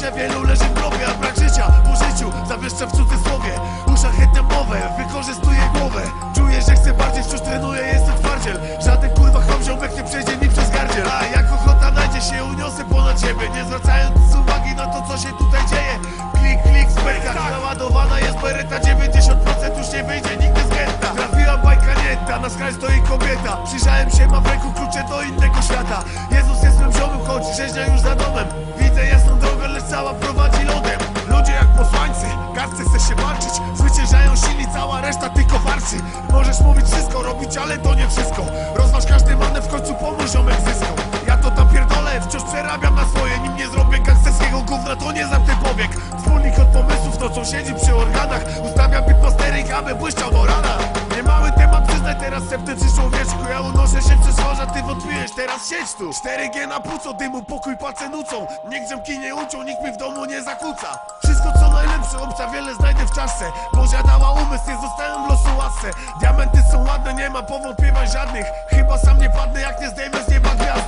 dzisiaj wielu leży w grobie A brak życia po życiu zawieszcza w cudzysłowie Uszlachetniam mowę, wykorzystuję głowę. Czuję, że chcę bardziej, wciąż trenuję, jestem twardziel. Żaden kurwa chomziomek nie przejdzie mi przez gardziel. A jak ochota najdzie się, uniosę ponad siebie Nie zwracając uwagi na to, co się tutaj dzieje. Klik, klik, sperka, naładowana jest bereta. 90% już nie wyjdzie nigdy z getta. Trafiła bajka nieta, na skraj stoi kobieta. Przyjrzałem się, ma w ręku klucze do innego świata. Jezus jest mym ziomem, choć rzeźnia już za domem Możesz mówić wszystko, robić, ale to nie wszystko. Rozważ każdy manewr, w końcu pomóż ziomek zyskom Ja to tam pierdolę, wciąż przerabiam na swoje. Nim nie zrobię gangsterskiego gówna, to nie zamknę powiek. Wspólnik od pomysłów, nocą siedzi przy organach. Ustawiam pitmastering, aby błyszczał do rana. Niemały temat, przyznaj teraz septyczny człowieczku Ja unoszę się przez morza, ty wątpiłeś, teraz siedź tu. 4G na dymu, pokój, palce nucą. Niech drzemki nie ucią, nikt mi w domu nie zakłóca. Wszystko co najlepsze, obca wiele znajdę w czasce Boża dała umysł, nie zostałem łasce Diamenty są ładne, nie ma powątpiewań żadnych. Chyba sam nie padnę, jak nie zdejmę z nieba gwiazdy